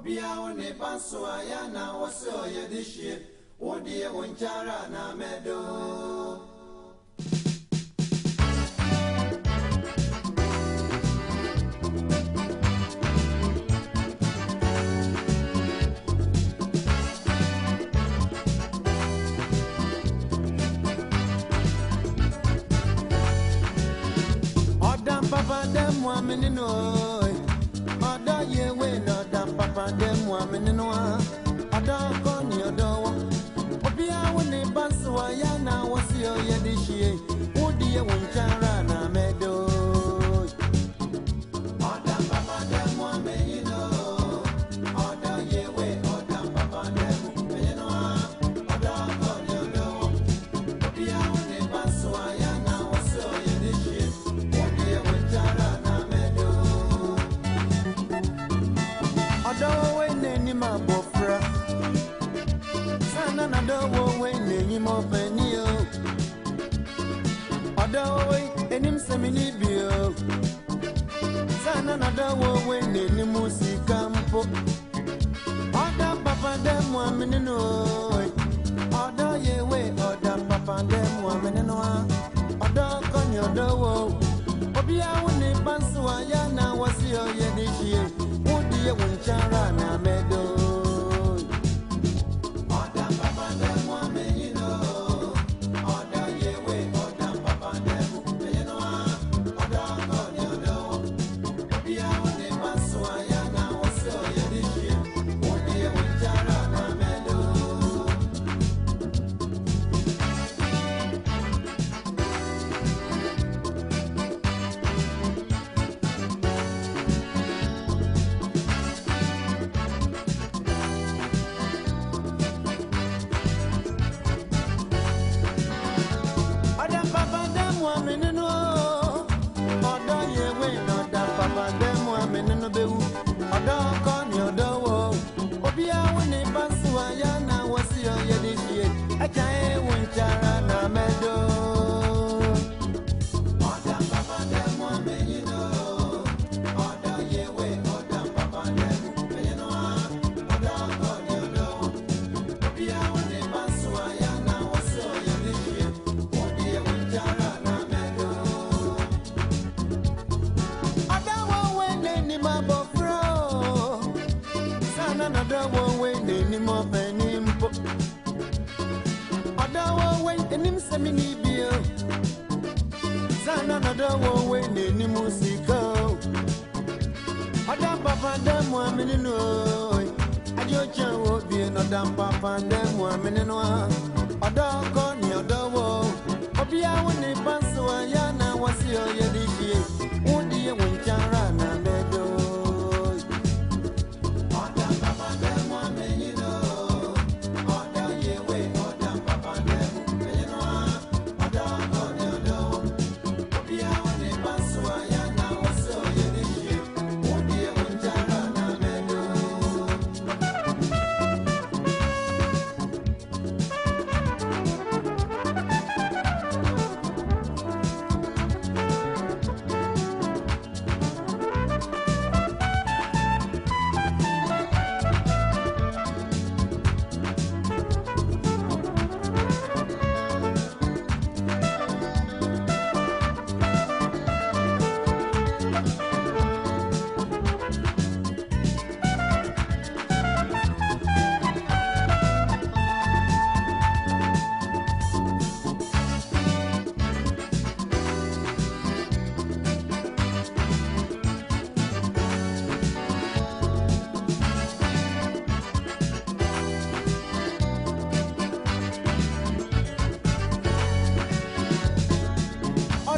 ọbịa ọ na-eba ya na ọsọ ya dịchie ụdị ewu nchara na medo ọdampapa dem wa menino maame ne no a ɔdɔ akɔ ne wo ne ba nso a yɛ na wɔsi ɔyɛ de hyie wodi yɛ wɔn nkyɛn ara ọ̀dọ́wọ́ wẹ̀ lẹ́yìn mọ́ fẹ́ ní o ọ̀dọ́wọ́ wẹ̀ ẹni sẹ́mi níbi o sànà ọ̀dọ́wọ́ wẹ̀ pàpà dẹ́ mọ́ àmì seminibio zana wo we ne ni musika adam papa dem wa menino adio chawo bi no dam papa dem wa odo ko ni odo wo, obi obia woni paso ya na wasio ye di fie wodi ye won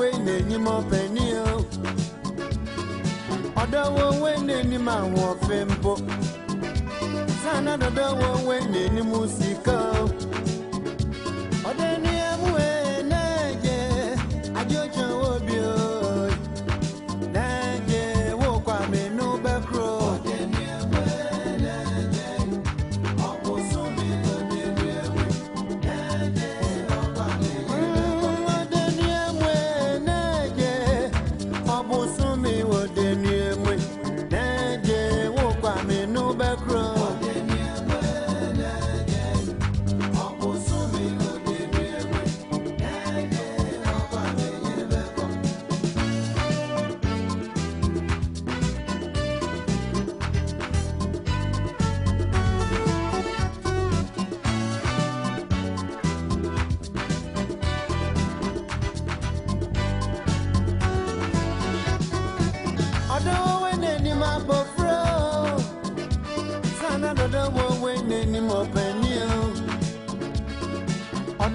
we na-enye m ọpeni ọdọwọ we na-enye m ahụ ofe mbụ sana dọdọwọ we na-enye m sika ọdọ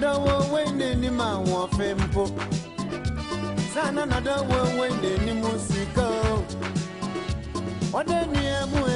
nadawo wende ni ma won fe mpo sana nadawo wende ni musika ode ni emu